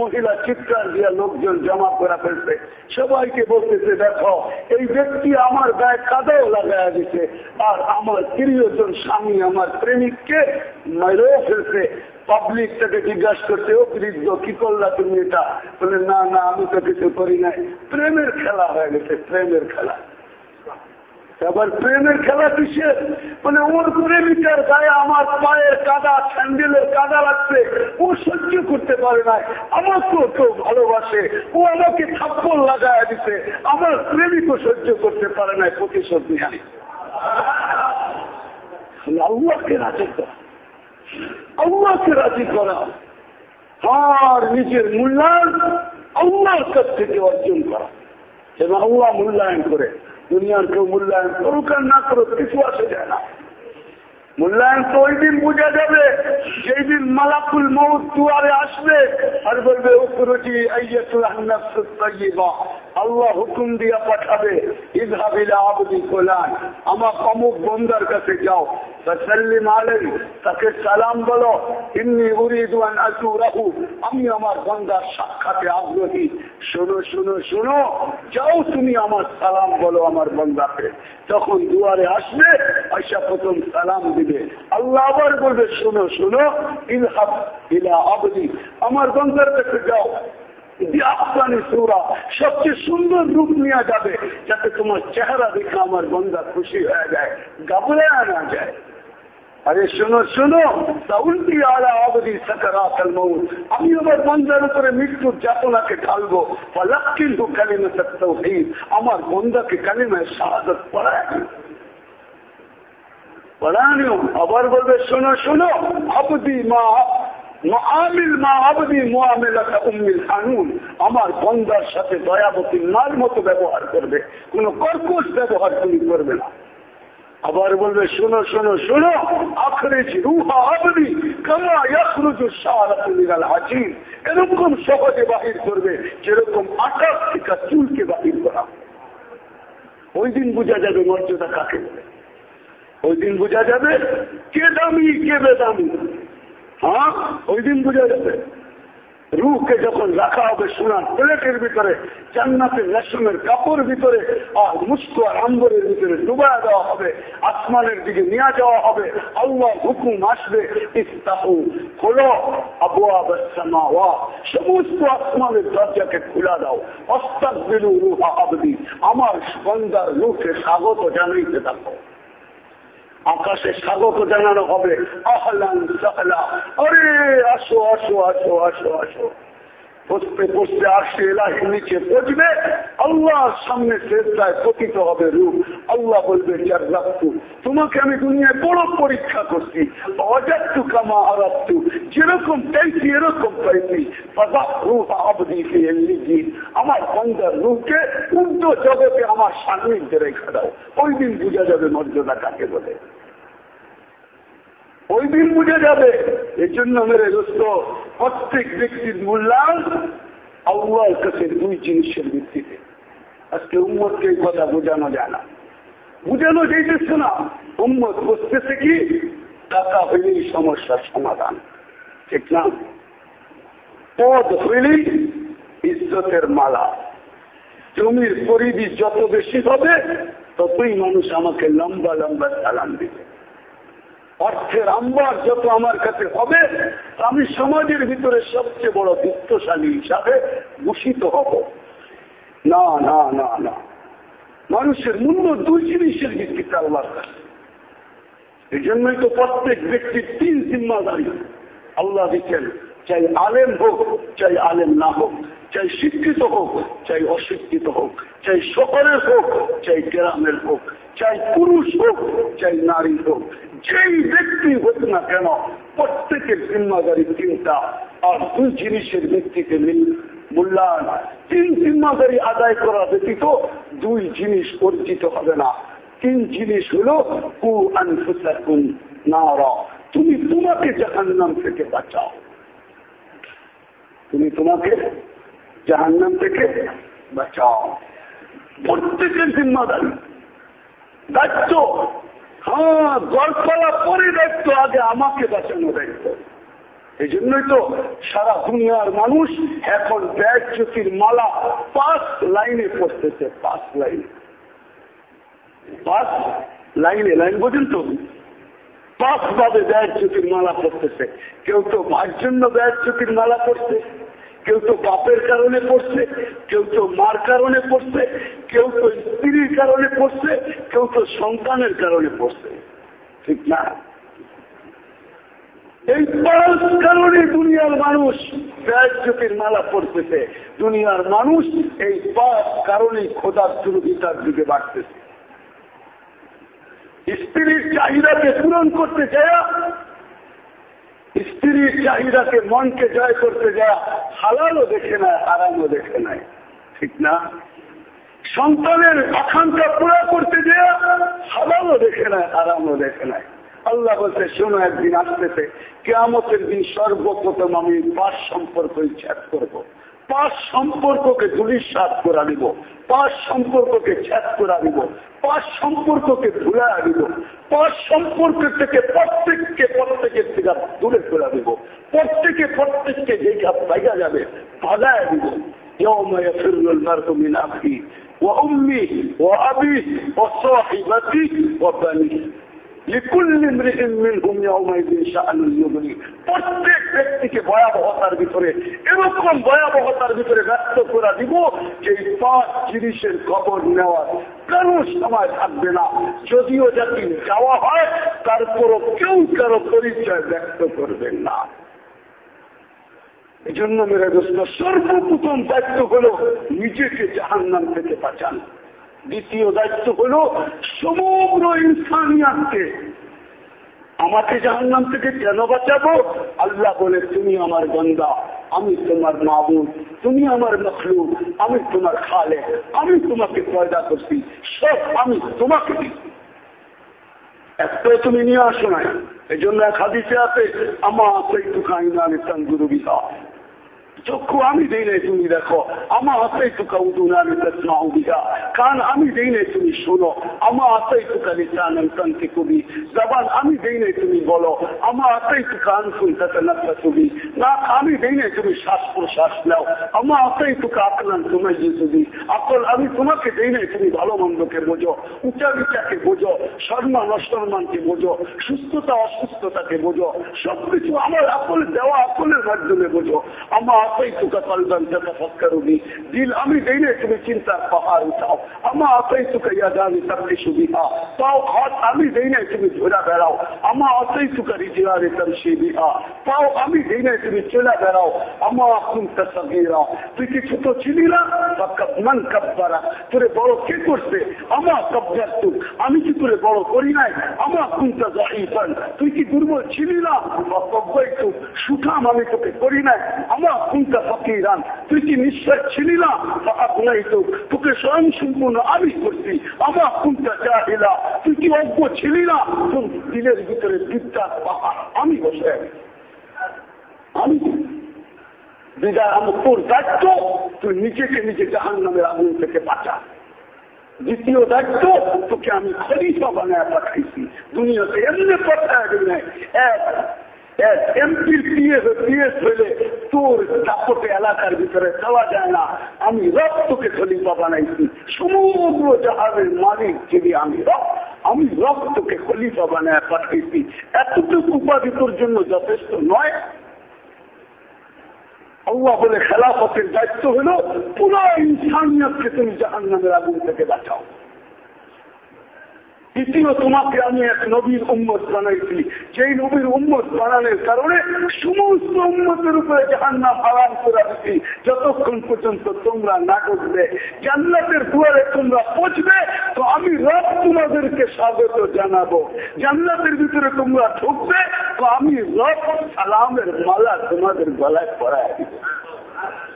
মহিলা চিৎকার দিয়া লোকজন জমা করা ফেলছে। সবাইকে বলতেছে, দেখো, এই ব্যক্তি আমার গায়ে কাদাও লাগায় দিছে, আর আমার প্রিয়জন স্বামী, আমার প্রেমিককে মেরে ফেলছে। পাবলিক তাকে জিজ্ঞাসা করছে, ও বৃদ্ধ, কি করলা তুমি এটা? বলে, না না, আমি তো কিছু করি নাই। প্রেমের খেলা হয়ে গেছে, প্রেমের খেলা। আবার প্রেমের খেলা কিসের মানে ওর প্রেমিকার গায়ে আমার পায়ের কাদা, স্যান্ডেলের কাদা লাগছে। ও সহ্য করতে পারে না। আমাকেও কেউ ভালোবাসে। ও আমাকে থাপ্পড় লাগায় দিতে আমার প্রেমিকও সহ্য করতে পারে না প্রতিশোধ নিয়ে আল্লাহকে রাজি করা। আল্লাহকে রাজি করা। আর নিজের মূল্যায়ন আল্লাহর কাছ থেকে অর্জন করা। এবং আল্লাহ মূল্যায়ন করে। দুনিয়ার কেউ মূল্যায়ন করুক আর না করুক কিছু আসে যায় না মূল্যায়ন তো ওই দিন বোঝা যাবে সেই দিন মালাকুল মৌত দুয়ারে আসবে আর বলবে উপরটি আল্লাহ হুকুম দিয়া পাঠাবে আমার অমুক বন্দার কাছে যাও। তসল্লিম আলাই তাকে সালাম বলো ইমনি উরিদান আমি আমার বন্দার সাক্ষাতে আগ্রহী। শোনো শোনো শোনো, যাও তুমি আমার সালাম বলো আমার বন্দাকে। তখন দুয়ারে আসবে আইসা প্রথম সালাম দিবে। আল্লাহ আবার বলবে, শোনো শোনো ইলহাব ইলা আবদি আমার বন্দার কাছে যাও। সবচেয়ে সুন্দর রূপ নেওয়া যাবে, যাতে তোমার চেহারা দেখে আমার বন্ধা খুশি হয়ে যায় গাবলে আনা যায়। আরে শোনো শোনো আমি আমার বন্ধার উপরে মৃত্যুর যাতনাকে ঢালবো। কিন্তু কালিমা তৌহিদ আমার বন্ধাকে কালিমায় শাহাদত পড়ায় পড়ানিও আবার বলবে, শোনো শোনো, আবদি মা আমার বন্ধার সাথে দয়াবতী মার মতো ব্যবহার করবে। কোন কর্কশ ব্যবহার তুমি করবে না। আবার বলবে, শোনো শোনো শোনো আখরেছি রুহা আবদি হাজির এরকম সহজে বাহির করবে, যেরকম আকাশ থেকে চুলকে বাহির করা। ওই দিন বোঝা যাবে মর্যাদা কাকে। ওই দিন বোঝা যাবে কে দামি, কে বেদামি। হ্যাঁ ওই দিন বোঝা যাবে রুহকে যখন রাখা হবে সোনার প্লেটের ভিতরে, জান্নাতের রেশমের কাপড় ভিতরে, আর মুস্ত আর আম্বরের ভিতরে ডুবা দেওয়া হবে, আসমানের দিকে নিয়ে যাওয়া হবে আল্লাহ হুকুম আসবে ইস্তাহু খোলো আবুয়া সমস্ত আসমানের দরজাকে খোলা দাও অস্তাক বিলু রুহা আবদি, আমার সন্ধ্যার রুখে স্বাগত জানাইতে থাকো। আকাশে স্বাগত জানানো হবে। আহলান সাহলা আরে আসো আসো আসো আসো আসো। পড়তে পড়তে আসে এলাহির নিচে পচবে আল্লাহর সামনে শ্রেষ্ঠায় পতিত হবে রূপ। আল্লাহ বলবে যার রাখতু তোমাকে আমি দুনিয়ায় বড় পরীক্ষা করছি। অজাত্তু কামা আরাত্তু যেরকম চাইছি, এরকম পাইছি আমার বন্ধার রূপকে উর্দ জগতে আমার সান্নিধ্যে রেখা দাও। ওই দিন বুঝা যাবে মর্যাদা কাকে বলে। ওই দিন বুঝে যাবে এই জন্য মেরে দোস্ত প্রত্যেক ব্যক্তির মূল্যায়ন আল্লাহর কাছে দুই জিনিসের ভিত্তিতে। আজকে উম্মতকে এই কথা বোঝানো যায় না। বুঝানো যাইতেছে না, উম্মত বুঝতেছে কি? টাকা হইলেই সমস্যার সমাধান। ঠিক না? পদ হইলেই ইজ্জতের মালা। জমির পরিধি যত বেশি হবে, ততই মানুষ আমাকে লম্বা লম্বা সালাম দিবে। অর্থের আম্বার যত আমার কাছে হবে, আমি সমাজের ভিতরে সবচেয়ে বড় বিত্তশালী হিসাবে ভূষিত হব। না না না না। মানুষের মূল্য দুই জিনিসের ভিত্তিতে আল্লাহর কাছে। এই জন্যই তো প্রত্যেক ব্যক্তির তিন জিম্মাদারি। আল্লাহ দিচ্ছেন চাই আলেম হোক, চাই আলেম না হোক, চাই শিক্ষিত হোক, চাই অশিক্ষিত হোক, চাই সকলের হোক, চাই গ্রামের হোক, চাই পুরুষ হোক, চাই নারী হোক। যেই ব্যক্তি হোক না কেন, প্রত্যেকের জিম্মাদারি তিনটা। আর দুই জিনিসের ব্যক্তিকে মূল্যায়ন। তিন জিম্মাদারি আদায় করা ব্যতীত দুই জিনিস অর্জিত হবে না। তিন জিনিস হলো, কু আনফুসাকুন নারা। তুমি তোমাকে জাহান্নাম থেকে বাঁচাও। তুমি তোমাকে জাহান্নাম থেকে বাঁচাও। প্রত্যেকের জিম্মাদারি। দায়িত্ব হ্যাঁ পরে দায়িত্ব আগে আমাকে বাঁচানো দায়িত্ব। এই জন্যই তো সারা দুনিয়ার মানুষ এখন ব্যাগ মালা পাঁচ লাইনে পড়তেছে, পাঁচ লাইনে। পাঁচ লাইনে, লাইন বোঝেন তো? পাঁচ ভাবে ব্যাগ মালা পড়তেছে। কেউ তো ভাইয়ের জন্য ব্যাগ মালা পড়ছে। কেউ তো বাপের কারণে পড়ছে, কেউ তো মার কারণে পড়ছে, কেউ তো স্ত্রীর কারণে পড়ছে, কেউ তো সন্তানের কারণে পড়ছে। ঠিক না? এই পাঁচ কারণে দুনিয়ার মানুষ ব্যাগ জ্যোতির মালা পড়তেছে দুনিয়ার মানুষ এই পাঁচ কারণে খোদার দুর্বিতার দিকে বাড়তেছে। স্ত্রীর চাহিদাকে পূরণ করতে যায় স্ত্রীর চাহিদাকে মনকে জয় করতে যায় হালালও দেখে না আরামও দেখে নাই ঠিক না? সন্তানের আকাঙ্ক্ষা পুরা করতে যে হালালও দেখে নাই আরামও দেখে নাই আল্লাহ বলছে, শোনো, একদিন আসতেছে, কেয়ামতের দিন সর্বপ্রথম আমি বাস সম্পর্ক ইচ্ছা করব। পাঁচ সম্পর্ককে দুলিশ্বাস করা দিব পাঁচ সম্পর্ককে ছেদ করা দিব পাঁচ সম্পর্ককে ভুলা দিব পাঁচ সম্পর্ক থেকে প্রত্যেককে প্রত্যেকের থেকে দূরে করে দিব প্রত্যেকে প্রত্যেককে যেটা পাইয়া যাবে ভাগায় দিব يوم يفر المرء من أخيه وأمي وأبيه وصاحبتي وبنيه প্রত্যেক ব্যক্তিকে ভয়াবহতার ভিতরে, এরকম ভয়াবহতার ভিতরে ব্যক্ত করা দিব পাঁচ জিনিসের খবর নেওয়ার কারও সময় থাকবে না। যদিও যাতে যাওয়া হয়, তারপরও কেউ কারও পরিচয় ব্যক্ত করবেন না। এই জন্য মেরে দোস্ত সর্বপ্রথম দায়িত্ব হল নিজেকে জাহান্নাম থেকে বাঁচান। দ্বিতীয় দায়িত্ব হল সমগ্র ইনসানিয়াতকে। আমাকে জাহান্নাম থেকে কেন বাঁচাবো? আল্লাহ বলে, তুমি আমার গন্দা আমি তোমার মাবুদ, তুমি আমার মখলুক, আমি তোমার খালে আমি তোমাকে পয়দা করছি, সব আমি তোমাকে দিচ্ছি। একটাও তুমি নিয়ে আসো না এই জন্য এক হাদিসে আছে আমার সেই টুকাইনা আমি তঙ্গুরু বিহা চক্ষু আমি দেই নাই তুমি দেখো। আমার হাতেই তুকা উদুনারি তসমাউ বিহা কান আমি দেই নাই, তুমি শোনো। আমার হাতেই তুকা লিসানান তন্তি কবি জবান আমি দেই নাই, তুমি বলো। আমার হাতেই তুকা আনসুন তাতানাফা তুমি না আমি দেই নাই, তুমি শ্বাস প্রশ্বাস নাও। আমার হাতেই তুকা আকলান তোমার যদি। আকল আমি তোমাকে দেই নাই, তুমি ভালো মন্দকে বোঝো। উঁচা বিচাকে বোঝো। সম্মান, অসম্মানকে বোঝো। সুস্থতা, অসুস্থতাকে বোঝো। সবকিছু আমার আকল দেওয়া, আকলের মাধ্যমে বোঝো। আমার আমি না? কি তুলে তোরে বড় কে করছে? আমা আমি কি তোরে বড় করি নাই? আমা কুনতা জাইফান তুই কি দুর্বল ছিলি না? সুঠাম আমি তোকে করি নাই। আমা ফকিরান তুই কি নিঃশ্বাস ছিলি না আপনাই তো তোকে স্বয়ং সম্পূর্ণ করছি আমার চাহিলা তুই কি অজ্ঞ ছিলি না তোর দিলের ভিতরে আমি বসে আমি বিদায় আমার তোর দায়িত্ব, তুই নিজেকে নিজে জাহান নামের আগুন থেকে বাঁচা। দ্বিতীয় দায়িত্ব, তোকে আমি বানায় পাঠাইছি। দুনিয়াতে এমনি পাঠায় এক এলাকার ভিতরে যায় না। আমি রক্তকে খলিফা বানাইছি। সমগ্র জাহাজের মালিক আমি আমি খলিফা বানায় পাঠাইছি এতটুকু উপাধি তোর জন্য যথেষ্ট নয়। খেলাফতের দায়িত্ব হল পুরো ইনসানিয়তকে তুমি জাহান নামের আগুন থেকে বাঁচাও। দ্বিতীয় তোমাকে আমি এক নবীর উম্মত বানাইছি। যেই নবীর উম্মত বানানোর কারণে সমস্ত উম্মতের উপরে জাহান্নাম হারাম করে দিচ্ছি যতক্ষণ পর্যন্ত তোমরা না ঢুকবে জান্নাতের দুয়ারে তোমরা পৌঁছবে, তো আমি রব তোমাদেরকে স্বাগত জানাব। জান্নাতের ভিতরে তোমরা ঢুকবে, তো আমি রব সালামের মালা তোমাদের গলায় পড়ায় দিব।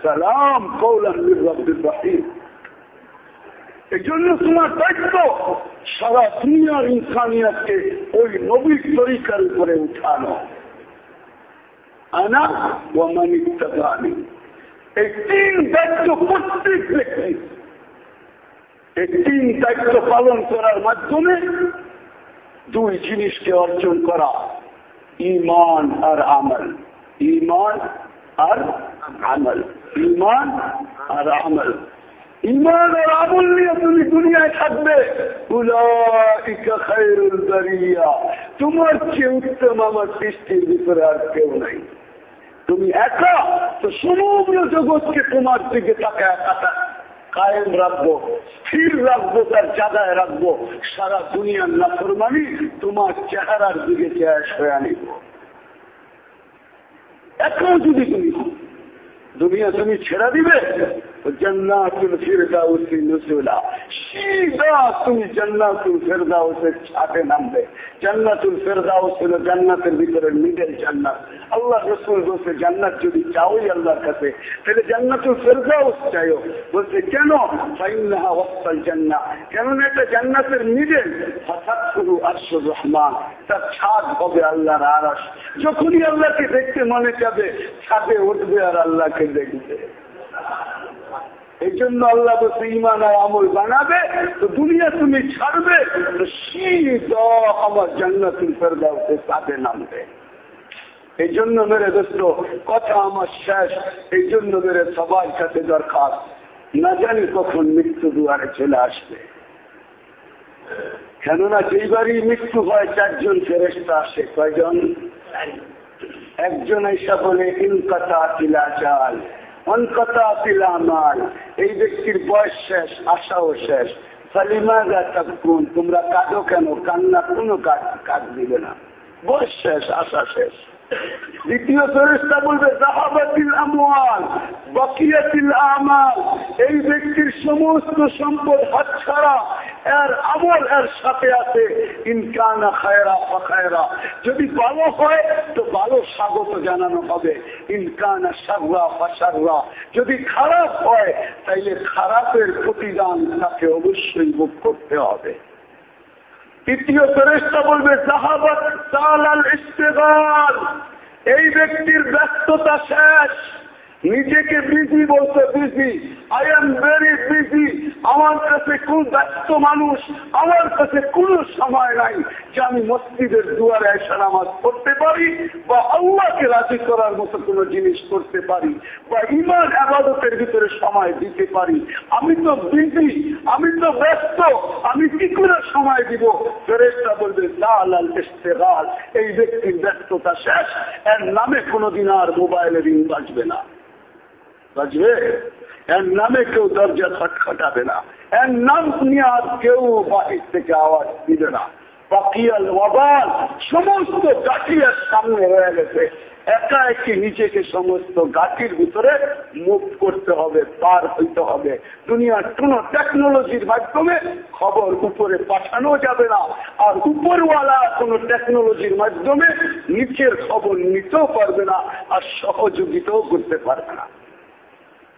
সালাম কৌলাম রব্দুল রাহিম। এই জন্য তোমার দায়িত্ব সারা দুনিয়ার ইনসানিয়াতকে ওই নবীর তরিকার উপরে উঠানো। আনা ও মানিকানি এই তিন দায়িত্ব প্রত্যেক ব্যক্তি। এই তিন দায়িত্ব পালন করার মাধ্যমে দুই জিনিসকে অর্জন করা ইমান আর আমল। ইমান আর আমল। ইমান আর আমল। ইমান আর আমল নিয়ে তুমি দুনিয়ায় থাকবে। তোমার চেয়ে উত্তম আমার সৃষ্টির ভিতরে আর কেউ নাই। তুমি একা, তো সমগ্র জগৎকে তোমার দিকে তাকে একা কায়েম রাখব, স্থির রাখব, তার জায়গায় রাখব। সারা দুনিয়ার নাফরমানি তোমার চেহারার দিকে চেয়ার সয়ে আনিব এখনও যদি তুমি দুনিয়া তুমি ছেড়ে দিবে। জান্নাতের ভিতরে মিডল জান্নাত আল্লাহ রসুল বলছে জান্নাত যদি চাওই আল্লাহর কাছে তাহলে জান্নাতুল ফেরদাউস চাইও বলছে কেন ফাইন্নাহা ওয়াক্তাল কেননা এটা জান্নাতের মিডল হঠাৎ শুরু আরশুর রহমান তার ছাদ হবে আল্লাহর আরস যখনই আল্লাহকে দেখতে মনে যাবে ছাদে উঠবে আর আল্লাহকে দেখবে এই জন্য আল্লাহ বলছে ইমান আর আমল বানাবে, তো দুনিয়া তুমি ছাড়বে, তো সিধা আমার জান্নাতুল ফেরদাউসের সাথে নামবে। এই জন্য মেরে দোস্ত, কথা আমার শেষ এই জন্য মেরে সবার কাছে দরকার না জানি কখন মৃত্যু দুয়ারে চলে আসবে। কেননা যেইবারই মৃত্যু হয়, চারজন ফেরেস্তা আসে, কয়জন? একজন এসা বলে ইনকতা তিলা চাল অনকতা তিলা মাল এই ব্যক্তির বয়স শেষ, আশাও শেষ। ফালিমাজা তাকুন তোমরা কাঁদো কেন? কান্না কোনো কাজ দিবে না। বয়স শেষ, আশা শেষ। দ্বিতীয় ফেরেস্তা বলবে, জাহাবাতিল আমওয়াল, বকিয়াতিল আমাল, এই ব্যক্তির সমস্ত সম্পদ হাতছাড়া, এর আমল এর সাথে আছে। ইনকানা খায়রা ফাখায়রা যদি ভালো হয়, তো ভালো স্বাগত জানানো হবে। ইনকানা সাররা ফাসাররা যদি খারাপ হয়, তাইলে খারাপের প্রতিদান তাকে অবশ্যই ভোগ করতে হবে। তৃতীয় ফেরেস্তা বলবে ইস্তেগাল এই ব্যক্তির ব্যস্ততা শেষ। নিজেকে বিজি বলতে busy I am very busy আমার কাছে কোন ব্যস্ত মানুষ। আমার কাছে কোন সময় নাই যে আমি মসজিদের দুয়ারে এসে নামাজ পড়তে পারি বা আল্লাহকে রাজি করার মতো কোন জিনিস করতে পারি বা ইমান আবাদতের ভিতরে সময় দিতে পারি। আমি তো বিজি আমি তো ব্যস্ত। আমি কি করে সময় দিব? ফেরেস্তা বলবে, লাল আল ইস্তেগাল এই ব্যক্তির ব্যস্ততা শেষ। এর নামে কোনোদিন আর মোবাইলে রিং বাজবে না। বাজবে এর নামে কেউ দরজা না। এর নাম নিয়ে আর কেউ বাহির থেকে আওয়াজ দিবে না। সমস্ত গাঠিয়ার সামনে হয়ে গেছে। একা একটি নিজেকে সমস্ত ভিতরে মুখ করতে হবে, পার হইতে হবে। দুনিয়ার কোন টেকনোলজির মাধ্যমে খবর উপরে পাঠানো যাবে না। আর উপরওয়ালা কোন টেকনোলজির মাধ্যমে নিচের খবর নিতেও পারবে না আর সহযোগিতাও করতে পারবে না।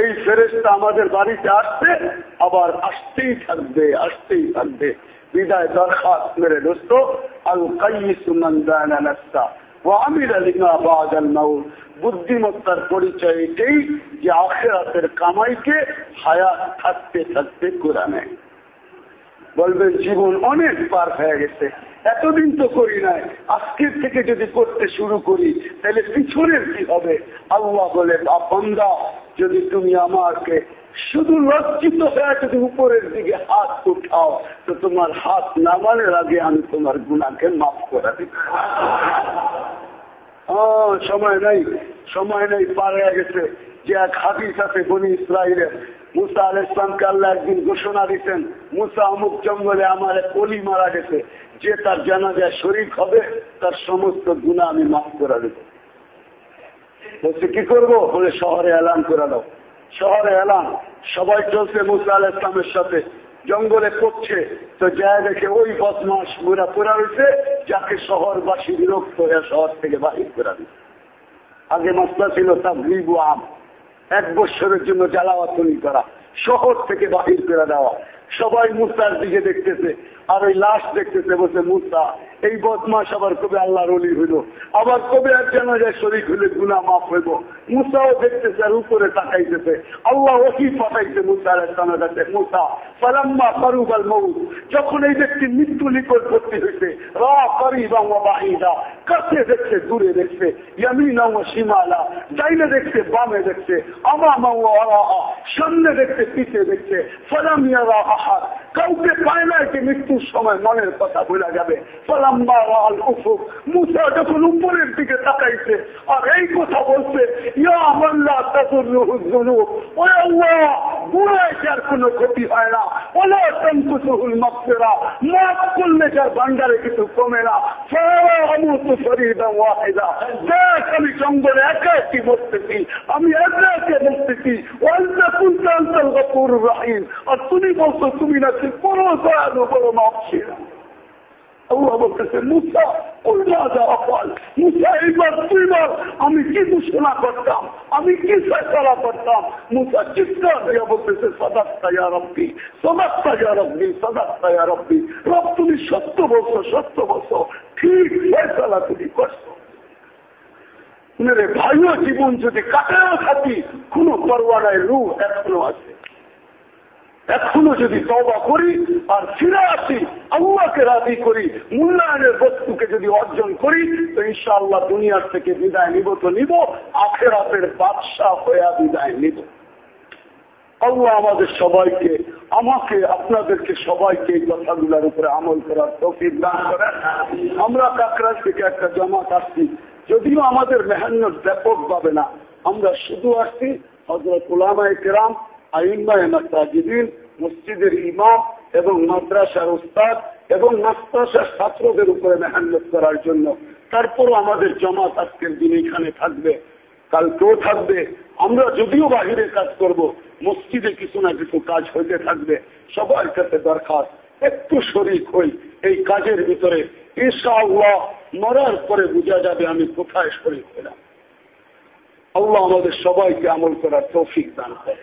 এই ফেরেস্তা আমাদের বাড়িতে আসছে, আবার আসতেই থাকবে আসতেই থাকবে। বিদায় দরখাস্ত মেরে দোস্ত, আল কাইসুমন্দা ও বুদ্ধিমত্তার পরিচয় এটাই যে আখেরাতের কামাইকে হায়াত থাকতে থাকতে করে নেয় বলবেন জীবন অনেক পার হয়ে গেছে, এতদিন তো করি নাই, আজকের থেকে যদি করতে শুরু করি, তাহলে পিছনের কি হবে? আল্লাহ বলে বন্দা যদি তুমি আমাকে শুধু লজ্জিত হয়ে যদি উপরের দিকে হাত উঠাও, তো তোমার হাত নামানোর আগে আমি তোমার গুণাকে মাফ করে দিব। সময় নাই, সময় নেই হয়ে গেছে। যে এক হাদিস আছে, বনি ইসরায়েলের মুসা আল ইসলামকে আল্লাহ একদিন ঘোষণা দিতেন, মুসা অমুক জঙ্গলে আমার এক অলি মারা গেছে, যে তার জানাজায় শরীর হবে, তার সমস্ত গুণা আমি মাফ করা দেব। বলছে, কি করব? বলে, শহরে এলান করে দাও। শহরে এলান সবাই চলছে মুসা আল ইসলামের সাথে। জঙ্গলে করছে তো যায় দেখে ওই বদমাস মুরা পুরা রয়েছে, যাকে শহরবাসী বিরক্ত হয়ে শহর থেকে বাহির করে দিচ্ছে আগে মশলা ছিল তা গ্রিবু আম। এক বৎসরের জন্য জ্বালাওয়াতনি করা। শহর থেকে বাহির করে দেওয়া। সবাই মুসার দিকে দেখতেছে, আর ওই লাশ দেখতেছে বসে মুসা এই বদমাস আবার কবে আল্লাহর অলি হইল? আবার কবে এক যেন যায় শরীর হইলে গুনা মাফ হইব? মুসাও দেখতেছে আর উপরে তাকাইতেছে। আল্লাহ ওহি পাঠাইছে মুসা আলাইসলামের কাছে মুসা ফালাম্মা ফারুবাল মৌত যখন এই ব্যক্তি মৃত্যু নিকটবর্তী হয়েছে রা করিবা বাহিদা কাছে দেখছে, দূরে দেখছে, ইয়ামিনা ও সীমালা ডাইনে দেখছে, বামে দেখছে, আমামা ও আরাহা সামনে দেখছে, পিছে দেখছে ফলামিয়া ahad কাউকে পায় না যে মৃত্যুর সময় মনের কথা ভুলা যাবে। ফলাম্মা রাল উফুক, মুসা যখন উপরের দিকে তাকাইছে, আর এই কথা বলছে, ইয়া আমাল্লাহ তাজুরুহুল ওই আল্লাহ, বুড়ায় যার কোনো ক্ষতি হয় না। ওলা তন্তুসুহুল মাফেরা মাফ করলে যার ভান্ডারে কিছু কমে না। সারা আমুত শরীরা ওয়াহিদা, দেখ আমি জঙ্গলে একা একটি বসতেছি আমি একা একে বসতেছি ওয়াল্লা কুলতান্তল গফুর রাহিম, আর তুমি বলছো, তুমি নাকি বড় দয়ালু বড় মাফসিরা আল্লাহ বলতেছে মুসা মুসা এইবার আমি কি ঘোষণা করতাম আমি কি ফেসলা করতাম মুসা চিৎকার বলতেছে ইয়া রব্বি ইয়া রব্বি ইয়া রব্বি রব তুমি সত্য বলছো সত্য বলছো ঠিক ফেসলা তুমি করছ ভাইও জীবন যদি কাটাও থাকি কোনো পরোয়ানায় রু এখনও আছে এখনও যদি তবা করি আর ফিরে আসি, আল্লাহকে রাজি করি, মূল্যায়নের বস্তুকে যদি অর্জন করি, তো ইনশাআল্লাহ দুনিয়ার থেকে বিদায় নিব তো নিব, আখেরাতের বাদশাহ হইয়া বিদায় নিব। আল্লাহ আমাদের সবাইকে, আমাকে, আপনাদেরকে সবাইকে এই কথাগুলোর উপরে আমল করার তৌফিক দান করেন। আমরা কাকরাজ থেকে একটা জমাত আসছি, যদিও আমাদের মেহান্নত ব্যাপক পাবে না, আমরা শুধু আসছি হজরত উলামায় কেরাম আইম্মায় মাসাজিদিন, মসজিদের ইমাম এবং মাদ্রাসার উস্তাদ এবং মাদ্রাসার ছাত্রদের উপরে মেহান্নত করার জন্য। তারপরও আমাদের জমাত আজকের দিন এখানে থাকবে, কালকেও থাকবে। আমরা যদিও বাহিরে কাজ করব, মসজিদে কিছু না কিছু কাজ হইতে থাকবে। সবার কাছে দরকার একটু শরিক হই, এই কাজের ভিতরে ইনশাআল্লাহ মরার পরে বোঝা যাবে আমি কোথায় শরিক হইলাম। আল্লাহ আমাদের সবাইকে আমল করার তৌফিক দান করে